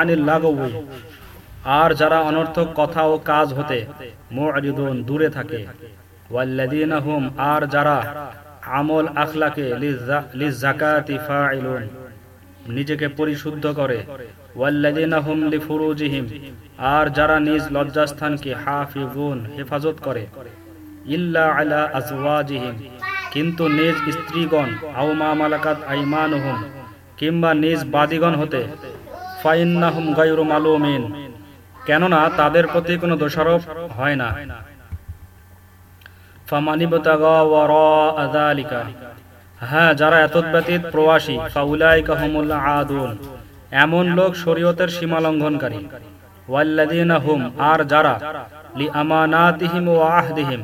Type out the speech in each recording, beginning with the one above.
আনিল আর যারা অনর্থক কথা ও কাজ হতে দূরে থাকে। আর যারা আমল আখলাকে নিজেকে পরিশুদ্ধ করে। আর যারা নিজ লজ্জাস্থানকে হাফিজুন, হেফাজত করে। ইল্লা আলা আজওয়াজিহিম, কিন্তু নিজ স্ত্রীগণ, আও মা মালাকাত আইমানুহুম, কিংবা নিজ বাদিগণ হতে ফাইন্নাহুম গায়রু মালুমিন, কেননা তাদের প্রতি কোনো দোষারোপ হয় না। ফামানিবতাগা ওয়ারা আযালিকা হ্যাঁ যারা এতদ্ব্যতীত প্রবাসী, ফাউলাইকা হুমুল আদুন, এমন লোক শরীয়তের সীমা লঙ্ঘনকারী ওয়াল্লাযীনা হুম, আর যারা লি আমানাতিহিম ওয়া আহদিহিম,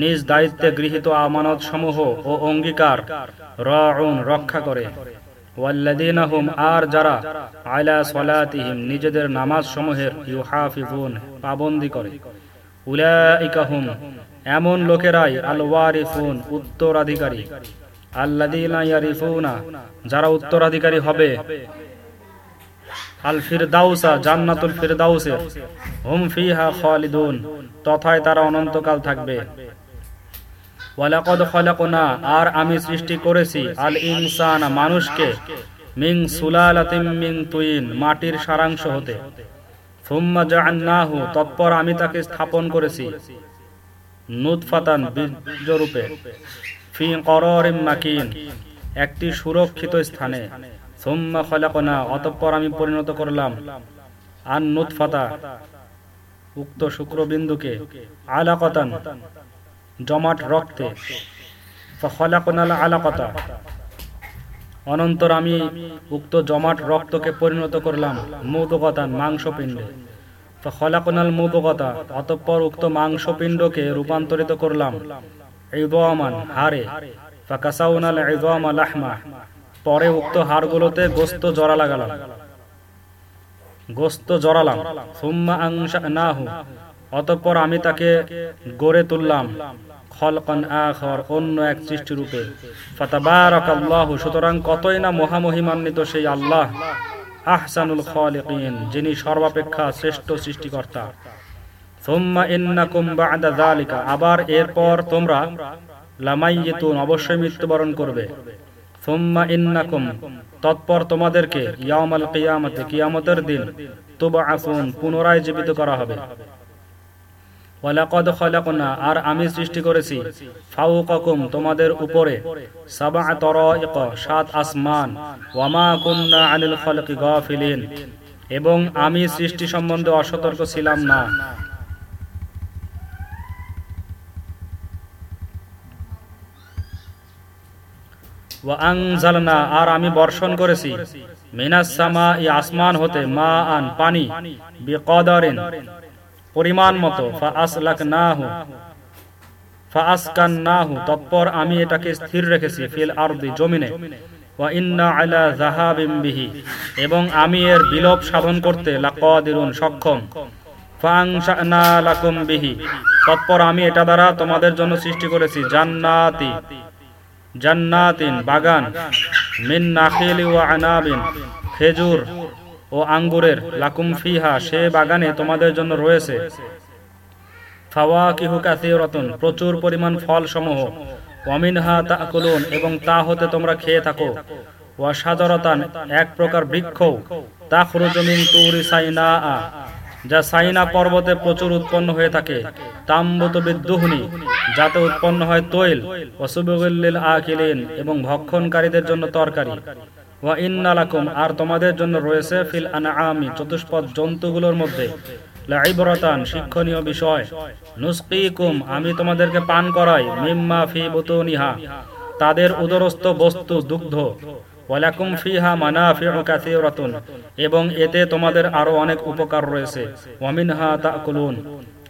নিজ দায়িত্বে গৃহীত আমানত সমূহ ও অঙ্গীকার রাউন, রক্ষা করে। ওয়াল্লাযীনা হুম আর যারা আলা সলাতিহিম নিজেদের নামাজ সমূহের ইউহাফিজুন পাবন্দি করে। উলাইকা হুম এমন লোকেরাই আল ওয়ারিফুন উত্তরাধিকারী। আল্লাযীনা ইয়ারিফুনা, যারা উত্তরাধিকারী হবে। আল ফিরদাউসা জান্নাতুল ফিরদাউসের। হুম ফিহা খালিদুন, তথায় তারা অনন্তকাল থাকবে। ওয়ালাকদ খলাকনা, আর আমি সৃষ্টি করেছি আল ইনসানা, মানুষকে মিং সুলালাতিম মিং তুইন, মাটির সারাংশ হতে। ফুম্মা জাআন্নাহু তৎপর আমি তাকে স্থাপন করেছি নুতফাতান বীর্যরূপে ফি কররিম মাকিন, একটি সুরক্ষিত স্থানে। সুম্মা খলাকনা, অতঃপর আমি পরিণত করলাম আন নুতফাতা উক্ত শুক্রবিন্দুকে আলাকতান জমাট রক্তে। আলাকতা। অনন্তর আমি উক্ত জমাট রক্তকে পরিণত করলাম মৌদকতান মাংসপিণ্ডে। ফলাকনাল মৌদকতা অতঃপর উক্ত মাংসপিণ্ডকে রূপান্তরিত করলাম ইদমান হারে ফাকাসাউনাল ইদমা লাহমা। পরে উক্ত হাড়গুলোতে গোস্ত জড়া লাগালাম। গোস্ত জড়ালাম। সুম্মা আংশা নাহু অতঃপর আমি তাকে গড়ে তুললাম খলকন আখর, অন্য এক সৃষ্টি রূপে ফাতাবারাকাল্লাহু, সুতরাং কতই না মহামহিমান্বিত সেই আল্লাহ, আহসানুল খালিকিন, যিনি সর্বাপেক্ষা শ্রেষ্ঠ সৃষ্টিকর্তা। সুম্মা ইন্নাকুম বা'দা যালিকা, আবার এরপর তোমরা লামাইয়িতুন, অবশ্যই মৃত্যুবরণ করবে। সুম্মা ইন্নাকুম, তৎপর তোমাদেরকে ইয়ামাল কিয়ামতে, কিয়ামতের দিন তুবআসুন, পুনরায় জীবিত করা হবে। ওয়ালাকাদ খলাকনা, আর আমি সৃষ্টি করেছি। ফাওকাকুম তোমাদের উপরে। সাবআ তরাইক, সাত আসমান। ওয়ামা কুননা আনিল খালকি গাফিলিন। এবং আমি সৃষ্টি সম্বন্ধে অসতর্ক ছিলাম না। আর আমি বর্ষণ করেছি। মিনাসামা ই আসমান হতে মা আন পানি। বিকদারিন। পরিমাণ মতো তৎপর আমি এটাকে স্থির রেখেছি ফিল আরদি, জমিনে। এবং আমি এর বিলোপ সাধন করতে সক্ষম। বিহি, তৎপর আমি এটা দ্বারা তোমাদের জন্য সৃষ্টি করেছি জান্নাতি, জান্নাতিন, বাগান, মিন নাখিলি খেজুর ও আঙ্গুরের লাকুম ফিহা, সে বাগানে তোমাদের জন্য রয়েছে। ফাওয়াকিহু কাসীরাতুন, প্রচুর পরিমাণ ফল সমূহ ওয়ামিনহা তাকুলুন, এবং তা হতে তোমরা খেয়ে থাকো। ওয়া সাজরাতান এক প্রকার বৃক্ষ। তাখরুজু মিন তুরি সাইনা যা সাইনা পর্বতে প্রচুর উৎপন্ন হয়ে থাকে। তাম্বত বিদ্যুহনি যাতে উৎপন্ন হয় তৈল। ওয়াসুবুলিল আকিলিন, এবং ভক্ষণকারীদের জন্য তরকারি। ওয়া ইন্নালাকুম আর তোমাদের জন্য রয়েছে ফিল আনআমি, চতুষ্পদ জন্তুগুলোর মধ্যে। লাইবরাতান, শিক্ষণীয় বিষয়। নুসকিকুম, আমি তোমাদেরকে পান করাই, মিম্মা ফি বুতুনিহা, তাদের উদরস্থ বস্তু দুগ্ধ। ওয়ালাকুম ফিহা মানাফিউ কাসীরাতুন, এবং এতে তোমাদের আরও অনেক উপকার রয়েছে। ওয়ামিনহা তাকুলুন,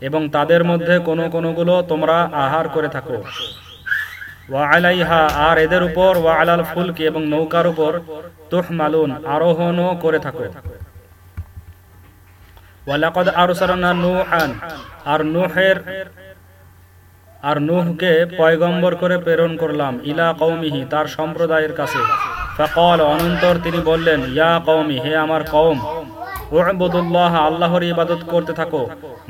এবং তাদের মধ্যে কোনো কোনোগুলো তোমরা আহার করে থাকো। ওয়া আর এদের উপর, ওয়া আলাল ফুলকি এবং নৌকার উপর তুহমালুন, আরোহণও করে থাকো। ওয়ালাকাদ আরসালনা নূহান, আর নূহের, আর নূহকে পয়গম্বর করে প্রেরণ করলাম ইলা কৌমিহি তার সম্প্রদায়ের কাছে। ফাকাল, অনন্তর তিনি বললেন, ইয়া কৌমি হে আমার কওম, উবুদুল্লাহ, আল্লাহর ইবাদত করতে থাকো।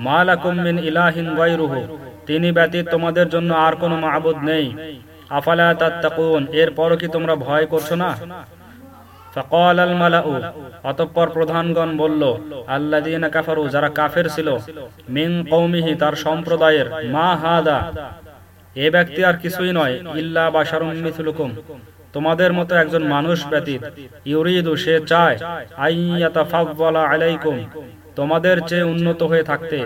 মালাকুম মিন ইলাহিন গায়রুহু, তিনি ব্যতীত তোমাদের জন্য আর কোনো মাবুদ নেই। আফালা তাত্তাকুন, এরপরও কি তোমরা ভয় করছ না? আল অতঃপর প্রধানগণ বলল যারা কাফের ছিল, মিন কওমিহি, তার সম্প্রদায়ের, মা এ ব্যক্তি আর কিছুই নয়, ইল্লা তোমাদের মতো একজন মানুষ ব্যতীত, ইউরিদু, সে চায় আইয়াতা ফাওয়ালা আলাইকুম তোমাদের চেয়ে উন্নত হয়ে থাকতে।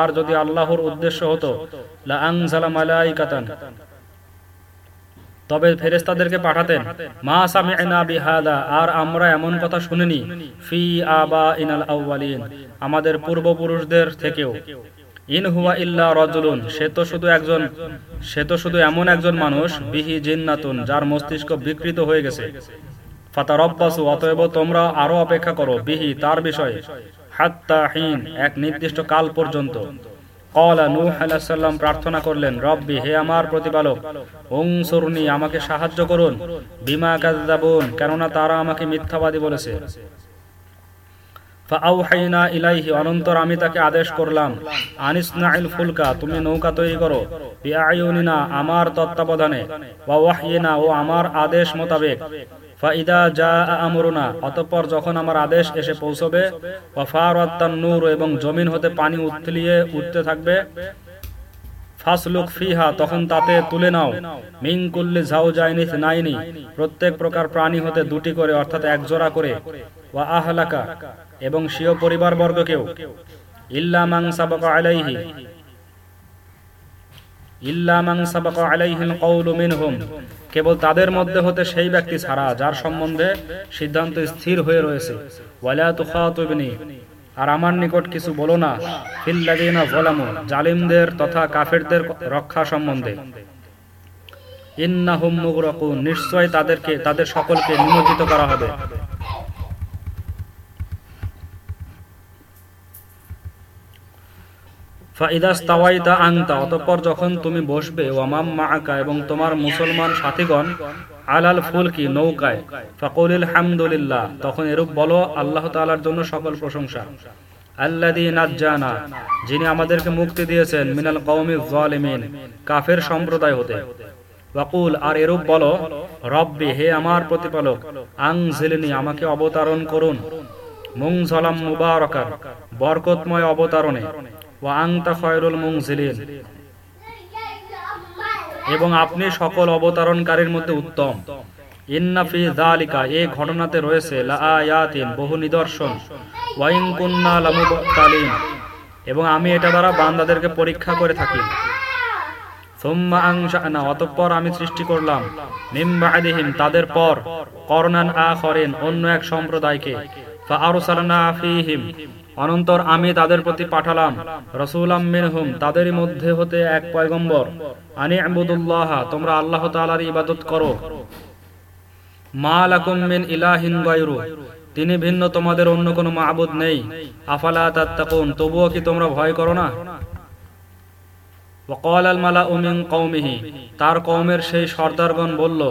আর যদি আল্লাহর উদ্দেশ্য হতো লা আনজালা মালাইকাতান। তবে ফেরেস্তাদেরকে পাঠাতেন, মা সামি'না বিহাদা, আর আমরা এমন কথা শুনিনি, ফি আবা ইনাল আউয়ালিন, আমাদের পূর্বপুরুষদের থেকেও। ইন হুয়া ইল্লা রজুলুন, সে তো শুধু একজন, সে তো শুধু এমন একজন মানুষ, বিহি জিন্নাতুন, যার মস্তিষ্ক বিকৃত হয়ে গেছে। ফাতারব্বাসু, অতএব তোমরা আরও অপেক্ষা করো বিহি তার বিষয়ে, হাত্তা হিন, এক নির্দিষ্ট কাল পর্যন্ত। কলা নূহ আলাইসাল্লাম প্রার্থনা করলেন, রব্বি হে আমার প্রতিপালক ওংসরুনি আমাকে সাহায্য করুন, বিমা কাজাবুন কেননা তারা আমাকে মিথ্যাবাদী বলেছে। ফাআউহাইনা ইলাইহি, অনন্তর আমি তাকে আদেশ করলাম, আনিসনাইল ফুলকা, তুমি নৌকা তৈরি করো বিআইউনিনা আমার তত্ত্বাবধানে, ওয়া ওয়াহয়িনা ও আমার আদেশ মোতাবেক। ফাইদা যা আমরুনা, অতঃপর যখন আমার আদেশ এসে পৌঁছবে, ওয়াফারাত্তান নূর এবং জমিন হতে পানি উত্তলিয়ে উঠতে থাকবে, ফাসলুক ফিহা, তখন তাতে তুলে নাও। মিং কুল্লি ঝাউ যায়নি নাইনি প্রত্যেক প্রকার প্রাণী হতে দুটি করে, অর্থাৎ এক জোড়া করে। ওয়া আহলাকা, এবং স্বীয় পরিবার বর্গকেও ইল্লা মাং আলাইহি কেবল তাদের মধ্যে হতে সেই ব্যক্তি ছাড়া যার সম্বন্ধে সিদ্ধান্ত স্থির হয়ে রয়েছে। আর আমার নিকট কিছু বলো না। জালিমদের তথা কাফেরদের রক্ষা সম্বন্ধে। ইন্নাহুম মুগরাকুন। নিশ্চয় তাদেরকে তাদের সকলকে নিমজ্জিত করা হবে। ফাইদাস্তাওয়াইতা আংতা অতঃপর যখন তুমি বসবে, ওয়ামাম মাআকা, এবং তোমার মুসলমান সাথীগণ, আলাল ফুলকি, নৌকায়, ফাকুলিল হামদুলিল্লাহ, তখন এরূপ বলো, আল্লাহ তাআলার জন্য সকল প্রশংসা। আল্লাযী নাজ্জানা, যিনি আমাদেরকে মুক্তি দিয়েছেন, মিনাল কওমি যালিমিন কাফের সম্প্রদায় হতে। ওয়াকুল, আর এরূপ বলো, রব্বি, হে আমার প্রতিপালক আং আংজিলনি আমাকে অবতারণ করুন। মুংজলাম মুবারাকার, বরকতময় অবতারণে। ওয়া আংতা খয়রুল মুংজিলিন এবং আপনি সকল অবতারণকারীর মধ্যে উত্তম। ইন্নাফি যালিকা এই ঘটনাতে রয়েছে লাআয়াতিন বহু নিদর্শন। ওয়াইন কুন্না এবং আমি এটা দ্বারা বান্দাদেরকে পরীক্ষা করে থাকি। অতঃপর আমি সৃষ্টি করলাম। বা'দিহিম, তাদের পর করনান আখরিন, অন্য এক সম্প্রদায়কে। ফাআরসালনা ফীহিম অনন্তর আমি তাদের প্রতি পাঠালাম। রসুলাম তাদের মধ্যে হতে এক পয়গম্বর। আনি আবুদুল্লাহ তোমরা আল্লাহ তালার ইবাদত করো। মা লাকুম ইলাহিন গায়রু, তিনি ভিন্ন তোমাদের অন্য কোনো মাবুদ নেই। আফালা তাত্তাকুন, তবুও কি তোমরা ভয় করো না? কওমিহি তার কওমের সেই সর্দারগণ বলল,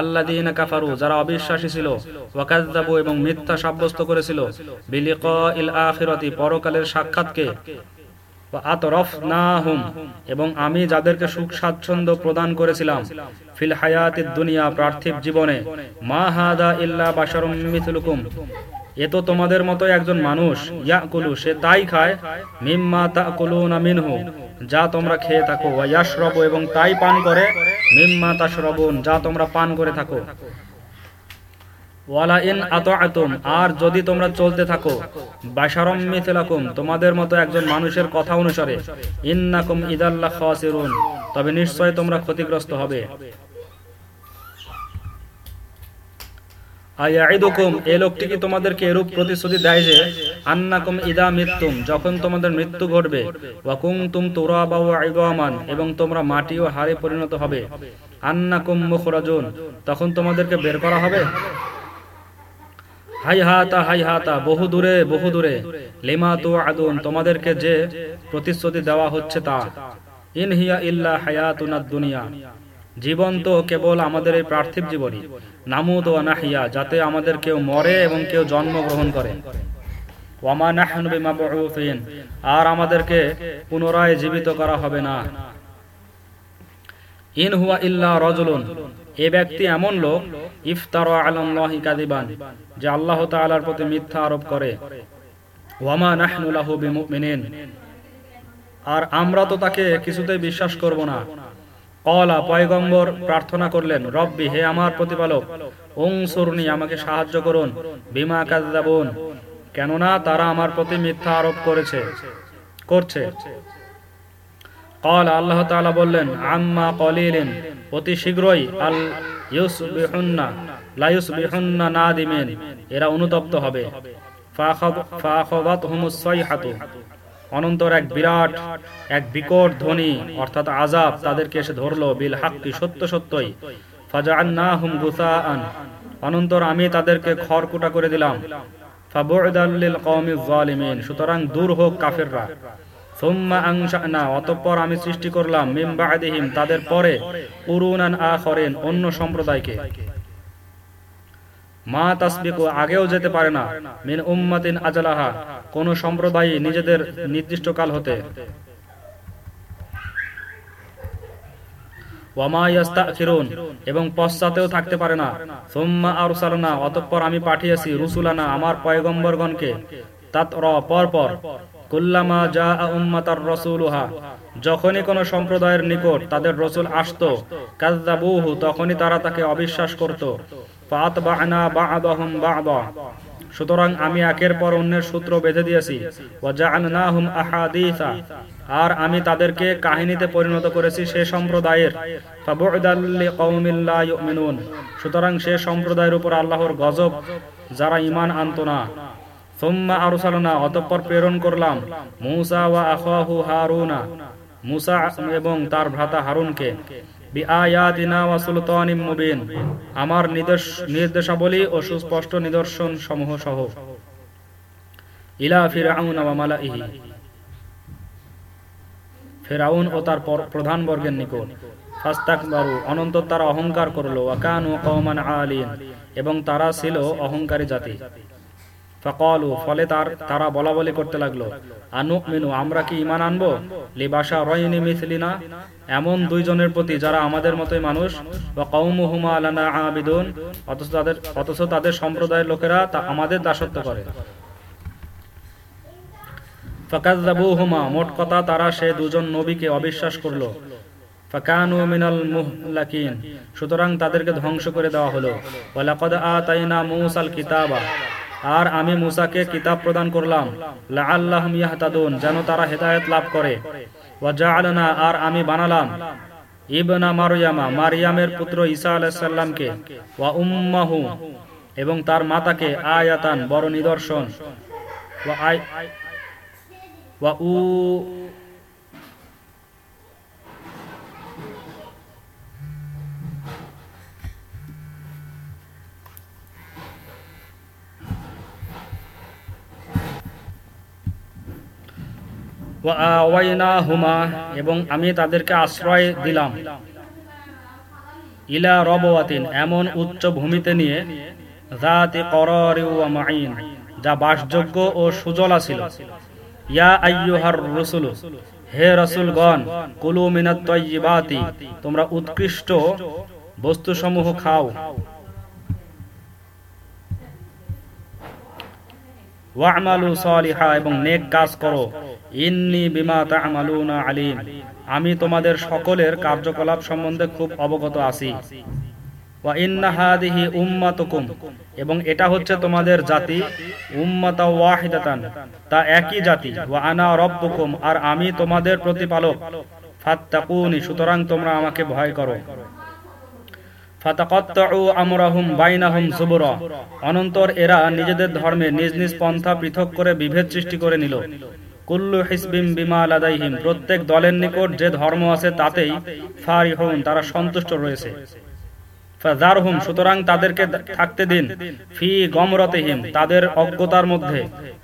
আল্লাযীনা কাফারু, যারা অবিশ্বাসী ছিল, ওয়াকাযযাবু এবং মিথ্যা সাব্যস্ত করেছিল, বিলিকাইল আখিরাতি, পরকালের সাক্ষাৎকে আতরফনাহুম এবং আমি যাদেরকে সুখ স্বাচ্ছন্দ্য প্রদান করেছিলাম, ফিল হায়াতিদ দুনিয়া, পার্থিব জীবনে, মা হাদা ইল্লা মিথলুকুম, এ তো তোমাদের মতো একজন মানুষ, ইয়াকুলু, সে তাই খায়, মিম্মা তাকুলুনা মিনহু যা তোমরা খেয়ে থাকো ওয়াশরবু এবং তাই পান করে, মিম্মা শ্রবণ যা তোমরা পান করে থাকো। ওয়ালা ইন আতআতুম, আর যদি তোমরা চলতে থাকো, বাশারম মিথলাকুম, তোমাদের মতো একজন মানুষের কথা অনুসারে, ইন্নাকুম ইদাল্লা খাসিরুন, তবে নিশ্চয় তোমরা ক্ষতিগ্রস্ত হবে। আয়াইদুকুম এই লোকটি কি তোমাদেরকে এরূপ প্রতিশ্রুতি দেয় যে, আন্নাকুম ইদা মৃত্যুম যখন তোমাদের মৃত্যু ঘটবে ওয়া কুনতুম তুরাবা ওয়া ইদামান, এবং তোমরা মাটি ও হাড়ে পরিণত হবে। আন্নাকুম মুখরাজুন, তখন তোমাদেরকে বের করা হবে? হাই হাতা হাই হাতা বহু দূরে বহু দূরে। লিমা আদুন তোমাদেরকে যে প্রতিশ্রুতি দেওয়া হচ্ছে তা। ইন হিয়া ইল্লা হায়াতুনাদ দুনিয়া। জীবন তো কেবল আমাদের এই পার্থিব জীবনই। নামুদ ও নাহিয়া, যাতে আমাদের কেউ মরে এবং কেউ জন্মগ্রহণ করে। ওয়ামা নাহনু বিমাবউফিন আর আমাদেরকে পুনরায় জীবিত করা হবে না। ইন হুয়া ইল্লা রজুলুন, এ ব্যক্তি এমন লোক, ইফতার আলাল্লাহি কাদিবান যে আল্লাহ তাআলার প্রতি মিথ্যা আরোপ করে। ওয়ামা নাহনু লাহু বিমুমিনিন, আর আমরা তো তাকে কিছুতেই বিশ্বাস করব না। কলা পয়গম্বর প্রার্থনা করলেন, রব্বি, হে আমার প্রতিপালক ওংসুরনি আমাকে সাহায্য করুন, বিমা কাজাবুন কেননা তারা আমার প্রতি মিথ্যা আরোপ করেছে, করছে। কল আল্লাহ তাআলা বললেন, আম্মা কলিলিন, অতি শীঘ্রই আল ইউসবিহুন্না, লা না দিমেন এরা অনুতপ্ত হবে। ফাখাবাতহুমুস সাইহাতু। অনন্তর এক বিরাট, এক বিকট ধ্বনি, অর্থাৎ আজাব তাদেরকে এসে ধরলো, বিল হাক্কি, সত্য সত্যই। ফাজাআন্নাহুম গুসাআন। অনন্তর আমি তাদেরকে খড়কুটা করে দিলাম। সুতরাং দূর হোক কাফেররা। সুম্মা অতঃপর আমি সৃষ্টি করলাম বা'দিহিম, তাদের পরে কুরুনান আখরিন, অন্য সম্প্রদায়কে। মা তাসবিকু আগেও যেতে পারে না। মিন উম্মাতিন আজালাহা, কোন সম্প্রদায় নিজেদের নির্দিষ্ট কাল হতে। এবং পশ্চাতেও থাকতে পারে না। সুম্মা আরসালনা, অতঃপর আমি পাঠিয়েছি রুসুলানা, আমার পয়গম্বরগণকে। তাত র পর পর কুল্লামা যা উম্মাতার রসুলুহা, যখনই কোন সম্প্রদায়ের নিকট তাদের রসুল আসতো কাজ্জাবুহু তখনই তারা তাকে অবিশ্বাস করত। সুতরাং আমি একের পর অন্যের সূত্র বেঁধে দিয়েছি। আর আমি তাদেরকে কাহিনীতে পরিণত করেছি সে সম্প্রদায়ের। সুতরাং সে সম্প্রদায়ের উপর আল্লাহর গজব, যারা ইমান আনতো না। সুম্মা আরসালনা, অতঃপর প্রেরণ করলাম মূসা ওয়া আখাহু হারুনা। মূসা এবং তার ভ্রাতা হারুনকে। আমার নির্দেশাবলী ও সুস্পষ্ট নিদর্শন সমূহ সহ। ফেরাউন ও তার প্রধান বর্গের নিকট। ফাস্তাকবারু অনন্তর তারা অহংকার করল। ওয়াকানু এবং তারা ছিল অহংকারী জাতি। ফকালু, ফলে তার, তারা বলা বলি করতে লাগল। আনু মিনু আমরা কি ইমান আনব? লিবাসা রয়নি মিথলিনা এমন দুইজনের প্রতি যারা আমাদের মতোই মানুষ বা কৌমুহুমা আলানা আবিদুন, অথচ তাদের অথচ তাদের সম্প্রদায়ের লোকেরা তা আমাদের দাসত্ব করে। ফাকাজ্জাবুহুমা মোট কথা তারা সে দুজন নবীকে অবিশ্বাস করল। সুতরাং তাদেরকে ধ্বংস করে দেওয়া হলো। কিতাবা আর আমি মুসাকে কিতাব প্রদান করলাম। লাআল্লাহুম ইয়াহতাদুন, যেন তারা হেদায়েত লাভ করে। ওয়া আর আমি বানালাম। ইবনা মারইয়ামা মারিয়ামের পুত্র ঈসা আলাইহিস ওয়া উম্মাহু, এবং তার মাতাকে আয়াতান, বড় নিদর্শন। ওয়া আই, ওয়া উ এবং আমি তাদেরকে আশ্রয় দিলাম। ইলা রবাতিন এমন উচ্চ ভূমিতে নিয়ে যা বাসযোগ্য ও সুজলা ছিল। ইয়া আইয়ুহার রসুল, হে রসুলগণ, কুলু মিনাত তোমরা উৎকৃষ্ট বস্তুসমূহ খাও। ওয়ামালু সালিহা এবং নেক কাজ করো। ইন্নি বিমা তা'মালুনা আলিম। আমি তোমাদের সকলের কার্যকলাপ সম্বন্ধে খুব অবগত আছি। ওয়া ইন্না হাদিহি উম্মাতুকুম। এবং এটা হচ্ছে তোমাদের জাতি, উম্মাতা ওয়াহিদাতান। তা একই জাতি। ওয়া আনা রব্বুকুম। আর আমি তোমাদের প্রতিপালক। ফাত্তাকুনি, সুতরাং তোমরা আমাকে ভয় করো। অনন্তর এরা নিজেদের ধর্মে নিজ নিজ পন্থা পৃথক করে বিভেদ সৃষ্টি করে নিল। কুল্লু হিসবিম বিমা লাদাইহিম, প্রত্যেক দলের নিকট যে ধর্ম আছে তাতেই ফারিহুন, তারা সন্তুষ্ট রয়েছে। সুতরাং তাদেরকে থাকতে দিন। ফি গমরতেহিম, তাদের অজ্ঞতার মধ্যে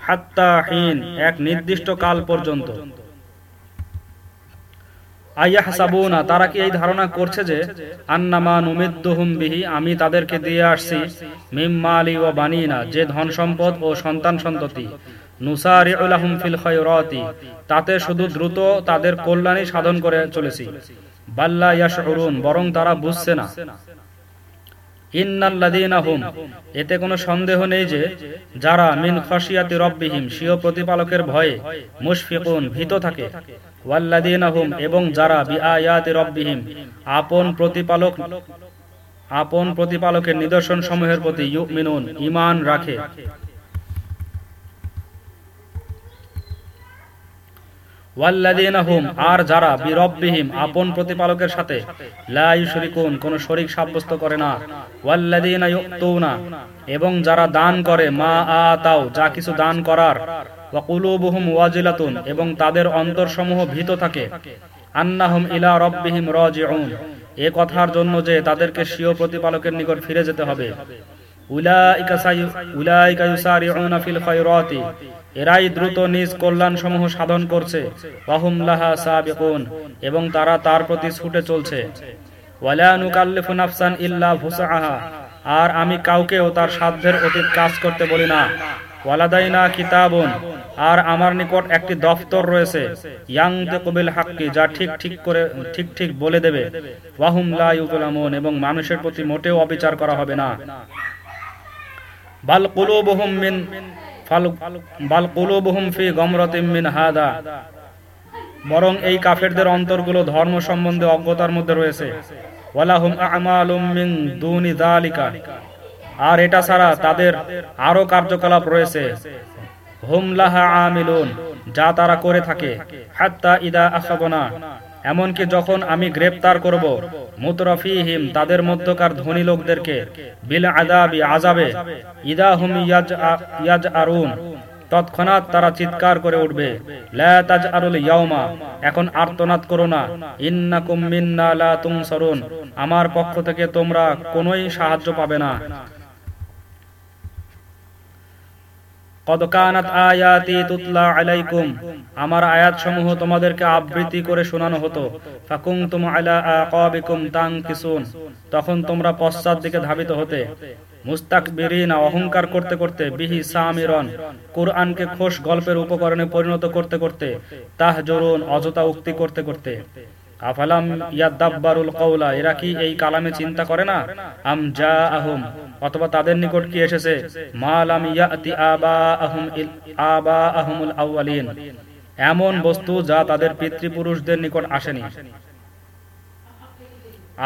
হাত্তাহীন এক নির্দিষ্ট কাল পর্যন্ত। আইয়াহসাবুনা তারা কি এই ধারণা করছে যে আন্নামা আমি তাদেরকে দিয়ে আসছি মিম্মালি ও বানিনা, যে ধন সম্পদ ও সন্তান সন্ততি। ফিল তাতে শুধু দ্রুত তাদের কল্যাণই সাধন করে চলেছি। বাল্লা ইয়াশউরুন, বরং তারা বুঝছে না। ইন্নাল্লাযীনা হুম। এতে কোনো সন্দেহ নেই যে যারা মিন খসিয়াতি রব্বিহিম, স্বীয় প্রতিপালকের ভয়ে মুশফিকুন, ভীত থাকে। ওয়াল্লাদিনাহুম এবং যারা বিআয়াতি রব্বিহিম, আপন প্রতিপালক, আপন প্রতিপালকের নিদর্শন সমূহের প্রতি ঈমান রাখে। আর যারা বিরব্বিহিম, আপন প্রতিপালকের সাথে কোন শরীক সাব্যস্ত করে না। ওয়াল্লাযীনা ইউতুনা, এবং যারা দান করে, মা আতাও যা কিছু দান করার ওয়াজিলাতুন, এবং তাদের অন্তরসমূহ ভীত থাকে, আন্নাহুম ইলা এ কথার জন্য যে তাদেরকে স্বীয় প্রতিপালকের নিকট ফিরে যেতে হবে। এরাই দ্রুত নিজ কল্যাণ সমূহ সাধন করছে। এবং তারা তার প্রতি ছুটে চলছে। আর আমি কাউকেও তার সাধ্যের অতীত কাজ করতে বলি না। ওয়ালাদাইনা কিতাবুন, আর আমার নিকট একটি দফতর রয়েছে। ইয়াং কবিল হাক্কি, যা ঠিক ঠিক করে, ঠিক ঠিক বলে দেবে। ওয়াহুম লা ইউতুলামুন এবং মানুষের প্রতি মোটেও অবিচার করা হবে না। বাল মিন বাল ফি মিন হাদা। বরং এই কাফেরদের অন্তরগুলো ধর্ম সম্বন্ধে অজ্ঞতার মধ্যে রয়েছে। দুনি আর এটা ছাড়া তাদের আরও কার্যকলাপ রয়েছে। হুম লাহা আমিলুন, যা তারা করে থাকে। হাত্তা ইদা আখাবনা এমনকি যখন আমি গ্রেপ্তার করব, মুতরফিহিম তাদের মধ্যকার ধনী লোকদেরকে বিল আদাবি আজাবে ইদা হুম ইয়াজ আরুন তৎক্ষণাৎ তারা চিৎকার করে উঠবে, লা তাজআরুল ইয়াউমা, এখন আর্তনাদ করো না, ইন্নাকুম মিন্না লা তুনসারুন, আমার পক্ষ থেকে তোমরা কোনোই সাহায্য পাবে না। আমার আয়াত সমূহ তোমাদেরকে আবৃত্তি করে শোনানো হতো। ফাকুনতুম আলা আকাবিকুম তানকিসুন তখন তোমরা পশ্চাৎ দিকে ধাবিত হতে। মুস্তাকবিরিনা, অহংকার করতে করতে, বিহি সামিরন, কুরআনকে খোশ গল্পের উপকরণে পরিণত করতে করতে তাহ তাহজরুন, অযথা উক্তি করতে করতে। আফালাম ইয়াদাব্বারুল কওলা, এরা কি এই কালামে চিন্তা করে না? আম যা আহম অথবা তাদের নিকট কি এসেছে? মালাম ইয়াতি আবা আহম আবা আহমুল আউয়ালিন। এমন বস্তু যা তাদের পিতৃপুরুষদের নিকট আসেনি।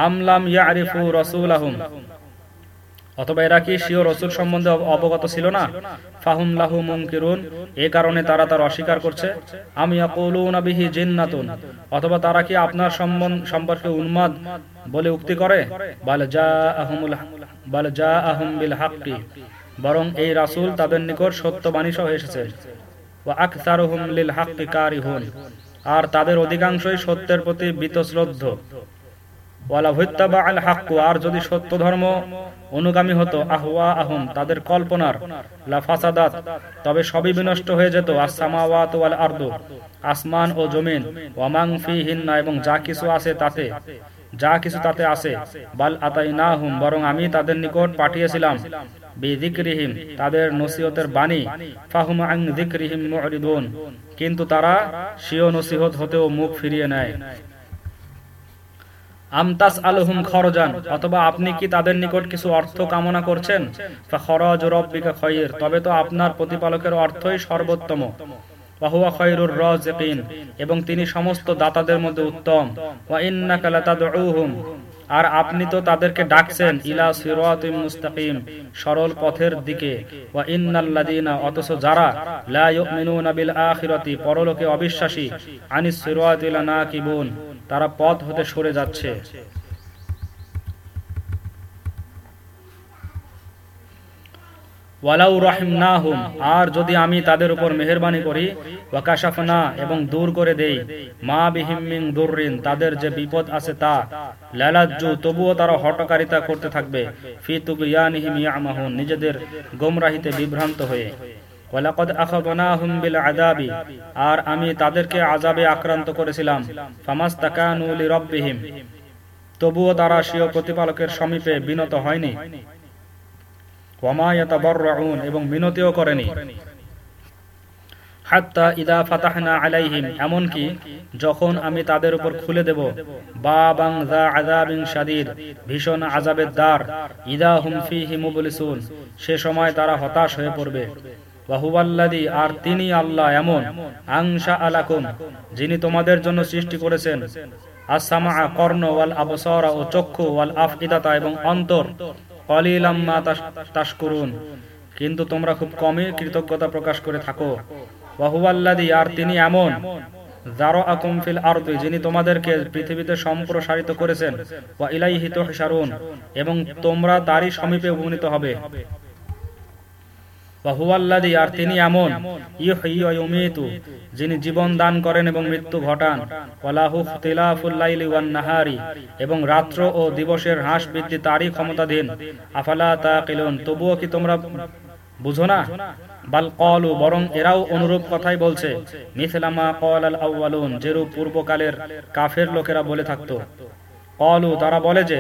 আমলাম ইয়ারিফু রাসূলাহুম অথবা এরা কি সিও রসুল সম্বন্ধে অবগত ছিল না? ফাহুম লাহু মুনকিরুন। এ কারণে তারা তার অস্বীকার করছে। আমি বিহি জিন্নাতুন। অথবা তারা কি আপনার সম্পর্কে উন্মাদ বলে উক্তি করে? বাল যা আহমুল বাল যা আহম বিল হাক্কি। বরং এই রাসূল তাদের নিকট সত্যবাণী সহ এসেছে। আকসারুহুম লিল হাক্কি আর তাদের অধিকাংশই সত্যের প্রতি বীতশ্রদ্ধ। আর যদি সত্য ধর্ম অনুগামী হতো আহওয়া আহম তাদের কল্পনার লা ফাসাদাত, তবে সবই বিনষ্ট হয়ে যেত আরদু, আসমান ও জমিন ওয়ামাং এবং যা কিছু আছে তাতে, যা কিছু তাতে আছে, বাল আতাইনাহুম, বরং আমি তাদের নিকট পাঠিয়েছিলাম, বিযিকরিহিম, তাদের নসিহতের বাণী, ফাহুম আন যিকরিহিম মুরিদুন কিন্তু তারা স্বীয় নসিহত হতেও মুখ ফিরিয়ে নেয়। আমতাস আলহুম খরজান, অথবা আপনি কি তাদের নিকট কিছু অর্থ কামনা করছেন? খরজ তবে তো আপনার প্রতিপালকের অর্থই সর্বোত্তম। এবং তিনি সমস্ত দাতাদের মধ্যে উত্তম। ওয়া ইন্নাকা লাতাদউহুম, আর আপনি তো তাদেরকে ডাকছেন ইলা সিরাতিম মুস্তাকিম, সরল পথের দিকে। ওয়া অতস যারা লা ইউমিনুনা বিল পরলোকে অবিশ্বাসী, আনিস সিরাতিল নাকিবুন তারা পথ হতে সরে যাচ্ছে। ওয়ালাউ রাহিমনাহুম, আর যদি আমি তাদের উপর মেহেরবানি করি, ওয়াকাশাফনা, এবং দূর করে দেই, মা বিহিমিং দুররিন, তাদের যে বিপদ আছে তা, লালাজ্জু, তবুও তারা হটকারিতা করতে থাকবে ফিতুক তুবিয়ানিহিম ইয়ামাহুন, নিজেদের গোমরাহিতে বিভ্রান্ত হয়ে। আর আমি তাদেরকে আযাবে আক্রান্ত করেছিলাম। তবুও তারা স্বীয় প্রতিপালকের সমীপে বিনত হয়নি। এবং মিনতিও করেনি। এমনকি যখন আমি তাদের উপর খুলে দেব ভীষণ আযাবের দ্বার, ইদা হুম ফীহি সে সময় তারা হতাশ হয়ে পড়বে। ওয়াহুয়াল্লাযী আর তিনি আল্লাহ এমন। আংশা আলাকুম, যিনি তোমাদের জন্য সৃষ্টি করেছেন। আসামা কর্ণ ওয়াল আবসরা ও চক্ষু ওয়াল আফইদাতা এবং অন্তর। কলিলাম্মা তাশকুরুন। কিন্তু তোমরা খুব কমই কৃতজ্ঞতা প্রকাশ করে থাকো। ওয়াহুয়াল্লাদি আর তিনি এমন। জারো আকুম যিনি তোমাদেরকে পৃথিবীতে সম্প্রসারিত করেছেন। এবং তোমরা তারই সমীপে উপনীত হবে। আর তিনি এমন যিনি জীবন দান করেন এবং মৃত্যু ঘটান। নাহারি, এবং রাত্র ও দিবসের হ্রাস বৃদ্ধি তারই ক্ষমতাধীন। আফালা তা তবুও কি তোমরা বুঝো না? বাল কলু বরং এরাও অনুরূপ কথাই বলছে মিথলামা কল আল আউ্বালুন যেরূপ পূর্বকালের কাফের লোকেরা বলে থাকতো। কলু তারা বলে যে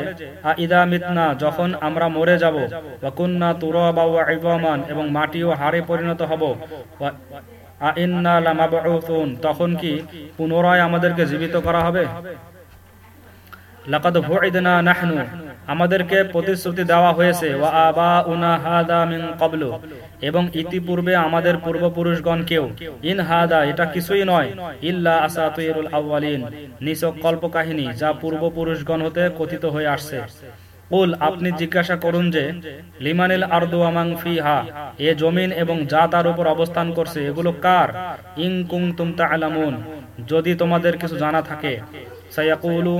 ইদা মিতনা যখন আমরা মরে যাব বা কন্যা তুর ইবামান এবং মাটিও হারে পরিণত হব তখন কি পুনরায় আমাদেরকে জীবিত করা হবে? লাকাদ ভুইদনা নাহনু আমাদেরকে প্রতিশ্রুতি দেওয়া হয়েছে, ওয়া এবং ইতিপূর্বে আমাদের পূর্বপুরুষগণকেও, ইন হাদা এটা কিছুই নয়, ইল্লা আসাতিরুল আউয়ালিন নিছক কল্পকাহিনী যা পূর্বপুরুষগণ হতে কথিত হয়ে আসছে। কুল আপনি জিজ্ঞাসা করুন যে, লিমানিল আরদু আমাং ফিহা এ জমিন এবং যা তার উপর অবস্থান করছে, এগুলো কার? ইং কুং তুম তাআলামুন যদি তোমাদের কিছু জানা থাকে।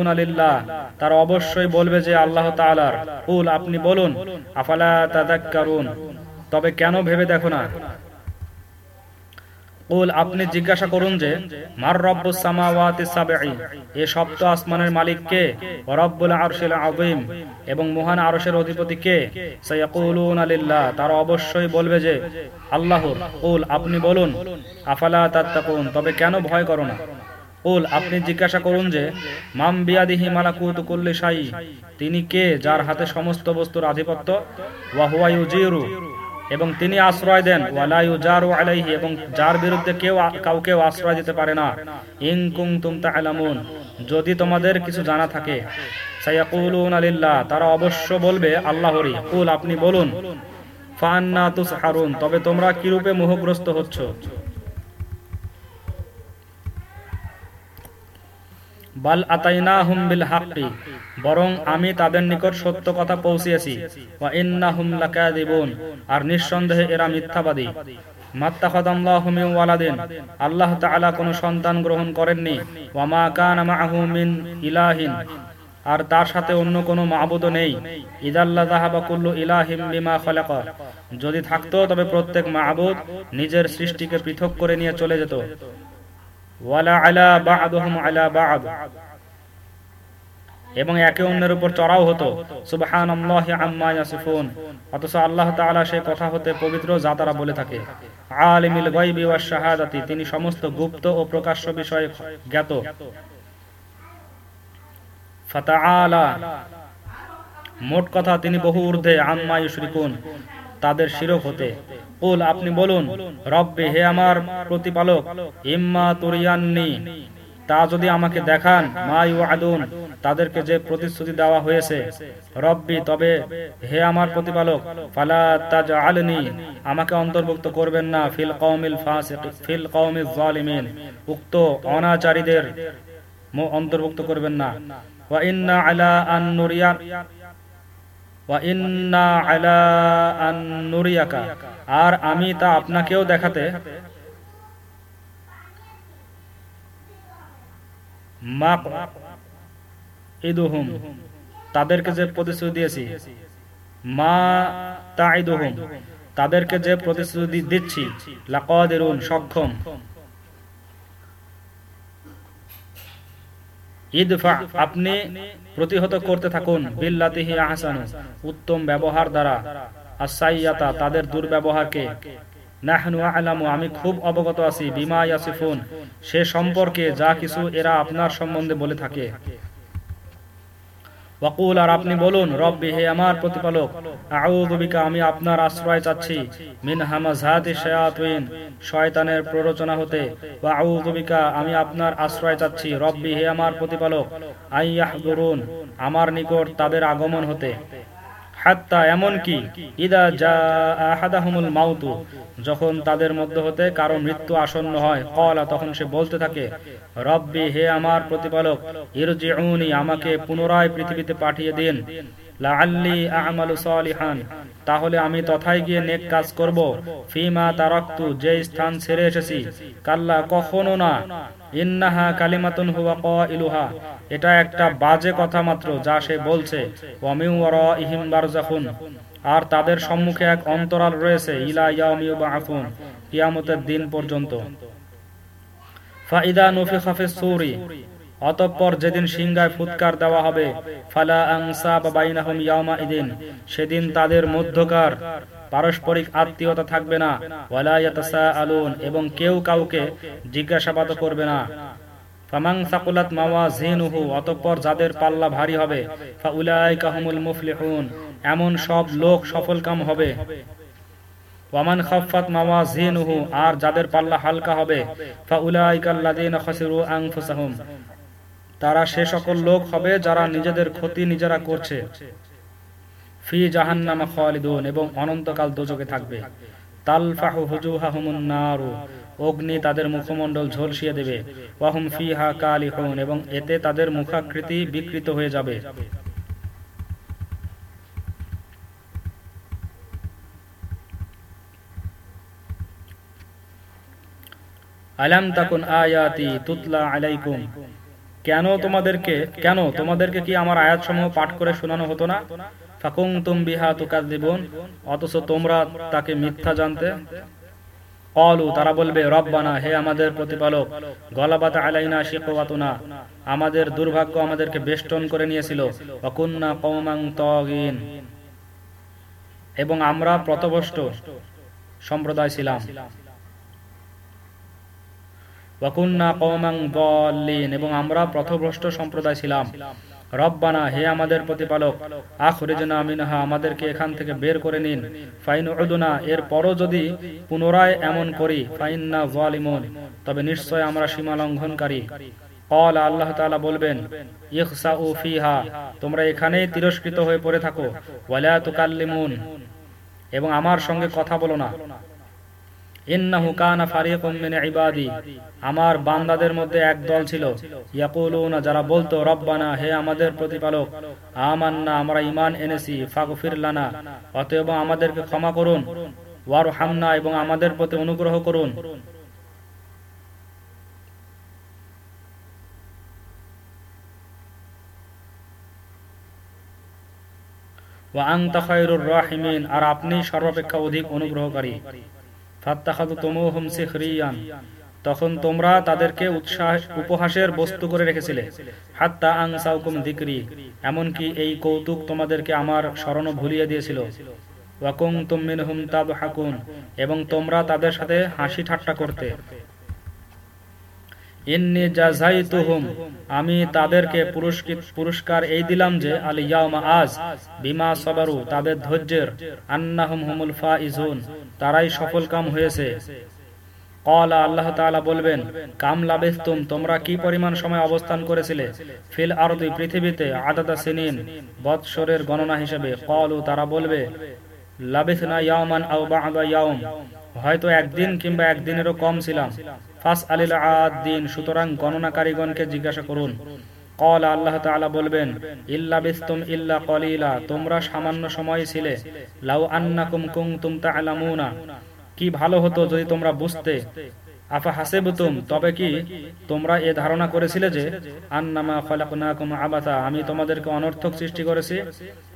আলিল্লাহ তারা অবশ্যই বলবে যে আল্লাহ তাআলার। কুল, আপনি বলুন, আফালা তবে কেন ভেবে দেখো না? কুল, আপনি জিজ্ঞাসা করুন যে, মার রব্বুস এ সপ্ত আসমানের মালিক কে? রব্বুল আরশিল আযীম। এবং মহান আরশের অধিপতি কে? সায়াকুলুন লিল্লাহ। তারা অবশ্যই বলবে যে আল্লাহ কুল, আপনি বলুন, আফালা তাত্তাকুন? তবে কেন ভয় করো না? কুল, আপনি জিজ্ঞাসা করুন যে, মাম বিয়াদিহি মালাকুতু কুল্লি শাই, তিনি কে যার হাতে সমস্ত বস্তুর আধিপত্য? ওয়া হুয়া ইউজিরু। এবং তিনি আশ্রয় দেন ওয়ালায়ু জারু আলাইহি, এবং যার বিরুদ্ধে কেউ কাউকে আশ্রয় দিতে পারে না। ইন কুনতুম তাআলামুন, যদি তোমাদের কিছু জানা থাকে, সায়াকুলুন আলিল্লাহ তারা অবশ্য বলবে, আল্লাহরই। কুল, আপনি বলুন। ফান্না তুসহারুন, তবে তোমরা কিরূপে মোহগ্রস্ত হচ্ছ? বাল আতাইনাহুম বিল হাক্কি, বরং আমি তাদের নিকট সত্য কথা পৌঁছিয়েছি। ওয়া ইন্নাহুম লাকাযিবুন, আর নিঃসন্দেহে এরা মিথ্যাবাদী। মাত্তাখাদাল্লাহু মিন ওয়ালাদিন, আল্লাহ তাআলা কোনো সন্তান গ্রহণ করেননি। ওয়া মা কানা মাআহু মিন ইলাহিন, আর তার সাথে অন্য কোনো মাহবুদ নেই। ইদাল্লাহ যাহাবা কুল্লু ইলাহিম বিমা খালাকা, যদি থাকতো তবে প্রত্যেক মাহবুদ নিজের সৃষ্টিকে পৃথক করে নিয়ে চলে যেত। এবং একে অন্যের উপর চড়াও হতো। সুবহান অথচ আল্লাহ তাআলা সে কথা হতে পবিত্র যা তারা বলে থাকে। আলিমিল শাহাদাতি, তিনি সমস্ত গুপ্ত ও প্রকাশ্য বিষয়ে জ্ঞাত। মোট কথা তিনি বহু ঊর্ধ্বে আম্মা ইউশরিকুন, তাদের শিরক হতে। কুল, আপনি বলুন, রব্বে, হে আমার প্রতিপালক, ইম্মা তুরিয়ান্নি, তা যদি আমাকে দেখান, মা আদুন তাদেরকে যে প্রতিশ্রুতি দেওয়া হয়েছে, রব্বি, তবে হে আমার প্রতিপালক, ফালা তাজ আলনি আমাকে অন্তর্ভুক্ত করবেন না, ফিল ফাসিক, ফিল কওমিল জালিমিন, উক্ত অনাচারীদের অন্তর্ভুক্ত করবেন না। ওয়া ইন্না আলা আন নুরিয়া আর আমি তা আপনাকেও দেখাতে তাদেরকে যে প্রতিশ্রুতি দিয়েছি। মা তাইদুহুম তাদেরকে যে প্রতিশ্রুতি দিচ্ছি। সক্ষম। ইদফা, আপনি প্রতিহত করতে থাকুন। বিল্লাতিহি আহসানু, উত্তম ব্যবহার দ্বারা। আসাইয়াতা তাদের দুর্ব্যবহারকে। আমি খুব অবগত আছি, বিমা ইয়াসিফুন, সে সম্পর্কে যা কিছু এরা আপনার সম্বন্ধে বলে থাকে। আর আপনি বলুন, রব্বি, হে আমার প্রতিপালক আউযুবিকা আমি আপনার আশ্রয় চাচ্ছি, মিন হামাযাতি শায়াতিন, শয়তানের প্ররোচনা হতে। ওয়া আউযুবিকা আমি আপনার আশ্রয় চাচ্ছি, রব্বি, হে আমার প্রতিপালক, আইয়াহদুরুন, আমার নিকট তাদের আগমন হতে। হাত্তা এমন কি ইদা যা আহাদাহুমুল মাউতু, যখন তাদের মধ্য হতে কারও মৃত্যু আসন্ন হয় কলা তখন সে বলতে থাকে, রব্বি, হে আমার প্রতিপালক, ইরজিউনি, আমাকে পুনরায় পৃথিবীতে পাঠিয়ে দিন। লাআল্লি আ'মালু সালিহান, তাহলে আমি তথায় গিয়ে নেক কাজ করব। ফিমা তারাক্তু, যে স্থান ছেড়ে এসেছি। কাল্লা, কখনো না। ইন্নাহা কালিমাতুন হুয়া কাইলুহা এটা একটা বাজে কথা মাত্র যা সে বলছে। আর তাদের সম্মুখে এক অন্তরাল রয়েছে, ইলা ইয়াউমি ইউবাআসুন, কিয়ামতের দিন পর্যন্ত। ফাইদা নুফিখা ফিস সূরি। অতঃপর যেদিন সিংহায় ফুৎকার দেওয়া হবে, ফালা আংসা সেদিন তাদের মধ্যকার পারস্পরিক আত্মীয়তা থাকবে না। ওয়ালা ইয়াতাসাআলুন। এবং কেউ কাউকে জিজ্ঞাসাবাদ করবে না। অতঃপর যাদের পাল্লা ভারী হবে মুফলিহুন, এমন সব লোক সফলকাম হবে। ওয়ামান খাফাত মাওয়াজিনুহু, আর যাদের পাল্লা হালকা হবে তারা সে সকল লোক হবে যারা নিজেদের ক্ষতি নিজেরা করছে। ফি জাহান্নামা খালিদুন, এবং অনন্তকাল দোজকে থাকবে। তালফাহু হুজুহাহুমুন নারু অগ্নি তাদের মুখমণ্ডল ঝলসিয়ে দেবে। ওয়াহুম ফিহা কালিহুন এবং এতে তাদের মুখাকৃতি বিকৃত হয়ে যাবে। আলাম তাকুন আয়াতি তুতলা আলাইকুম। কেন তোমাদেরকে কেন তোমাদেরকে কি আমার আয়াত সমূহ পাঠ করে শোনানো হতো না? ফাকুং তুম বিহা তুকাদিবুন অথচ তোমরা তাকে মিথ্যা জানতে কলু তারা বলবে, রব্বানা, হে আমাদের প্রতিপালক, গলাবাত আলাইনা শিকওয়াতুনা, আমাদের দুর্ভাগ্য আমাদেরকে বেষ্টন করে নিয়েছিল। অকুন্না কৌমাং তগিন। এবং আমরা প্রতবষ্ট সম্প্রদায় ছিলাম। ওয়াকুন্না কৌমাং বলিন এবং আমরা প্রথভ্রষ্ট সম্প্রদায় ছিলাম। রব্বানা, হে আমাদের প্রতিপালক, আখরিজনা মিনহা, আমাদেরকে এখান থেকে বের করে নিন। ফাইন উদুনা এর পরও যদি পুনরায় এমন করি ফাইন না জালিমুন, তবে নিশ্চয় আমরা সীমা লঙ্ঘনকারী। কল আল্লাহ তাআলা বলবেন, ইখসাউ ফিহা, তোমরা এখানেই তিরস্কৃত হয়ে পড়ে থাকো। ওয়ালা তুকাল্লিমুন, এবং আমার সঙ্গে কথা বলো না। আমার বান্দাদের মধ্যে এক দল ছিল। ইয়াকুলুনা, যারা বলতো, রব্বানা, হে আমাদের প্রতিপালক, আমান্না, আমরা ঈমান এনেছি, ফাগফির লানা, অতএব আমাদেরকে ক্ষমা করুন, ওয়ারহামনা, এবং আমাদের প্রতি অনুগ্রহ করুন। আর আপনি সর্বাপেক্ষা অধিক অনুগ্রহকারী। তখন তোমরা তাদেরকে উৎসাহ উপহাসের বস্তু করে রেখেছিলে। হাত্তা আংসাউকুম দিকরি। এমনকি এই কৌতুক তোমাদেরকে আমার স্মরণ ভুলিয়ে দিয়েছিল। হাকুন এবং তোমরা তাদের সাথে হাসি ঠাট্টা করতে। আমি তাদেরকে পুরস্কার এই দিলাম যে, আল ইয়াউমা আজ, বিমা সবারু, তাদের ধৈর্যের, আন্নাহুম হুমুল ফাইজুন, তারাই সফল কাম হয়েছে। কলা আল্লাহ তাআলা বলবেন, কাম লাবেস্তুম, তোমরা কি পরিমাণ সময় অবস্থান করেছিলে? ফিল আরদি, পৃথিবীতে আদাদা সিনিন, বৎসরের গণনা হিসেবে। কলু তারা বলবে, লাবিসনা ইয়াওমান আও বা'দা ইয়াউম, হয়তো একদিন কিংবা একদিনেরও কম ছিলাম। ফাস আলিল আদিন সুতরাং গণনাকারীগণকে জিজ্ঞাসা করুন। কল আল্লাহ তাআলা বলবেন, ইল্লা বিস্তুম ইল্লা কলিলা তোমরা সামান্য সময় ছিলে, লাউ আন্নাকুম কুনতুম তা'লামুনা কি ভালো হতো যদি তোমরা বুঝতে। আফা হাসিবতুম, তবে কি তোমরা এ ধারণা করেছিলে যে, আন্নামা খালাকনাকুম আবাতা আমি তোমাদেরকে অনর্থক সৃষ্টি করেছি,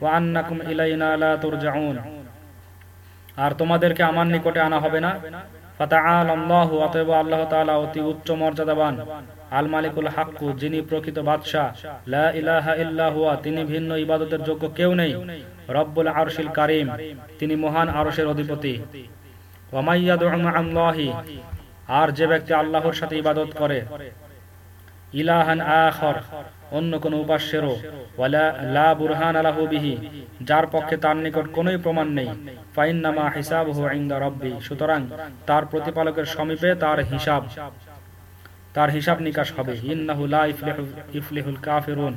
ওয়া আন্নাকুম ইলাইনা লা তুরজাউন। আর তোমাদেরকে আমার নিকটে আনা হবে না। ফাতাআল আল্লাহু অতএব আল্লাহ তাআলা অতি উচ্চ মর্যাদাবান আল মালিকুল হাক্কু, যিনি প্রকৃত বাদশাহ। লা ইলাহা ইল্লা হুয়া, তিনি ভিন্ন ইবাদতের যোগ্য কেউ নেই। রব্বুল আরশিল কারীম, তিনি মহান আরশের অধিপতি। ওয়ামাইয়াদু আল্লাহি আর যে ব্যক্তি আল্লাহর সাথে ইবাদত করে ইলাহান আখর, অন্য কোন উপাস্যেরও। লা বুরহান যার পক্ষে তার নিকট কোনোই প্রমাণ নেই। হিসাবহু ইনদা রাব্বি, সুতরাং তার প্রতিপালকের সমীপে তার হিসাব তার হিসাব নিকাশ হবে। ইন্নাহু লা ইফলিহু, ইফলিহুল কাফিরুন।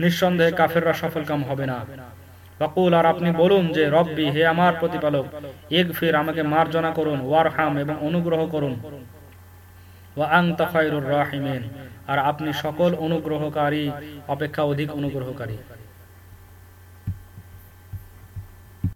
নিঃসন্দেহে কাফেররা সফলকাম হবে না। ওয়াকুল, আর আপনি বলুন যে, রব্বি, হে আমার প্রতিপালক, ইগফির, আমাকে মার্জনা করুন, ওয়ারহাম এবং অনুগ্রহ করুন। আর আপনি সকল অনুগ্রহকারী অপেক্ষা অধিক অনুগ্রহকারী।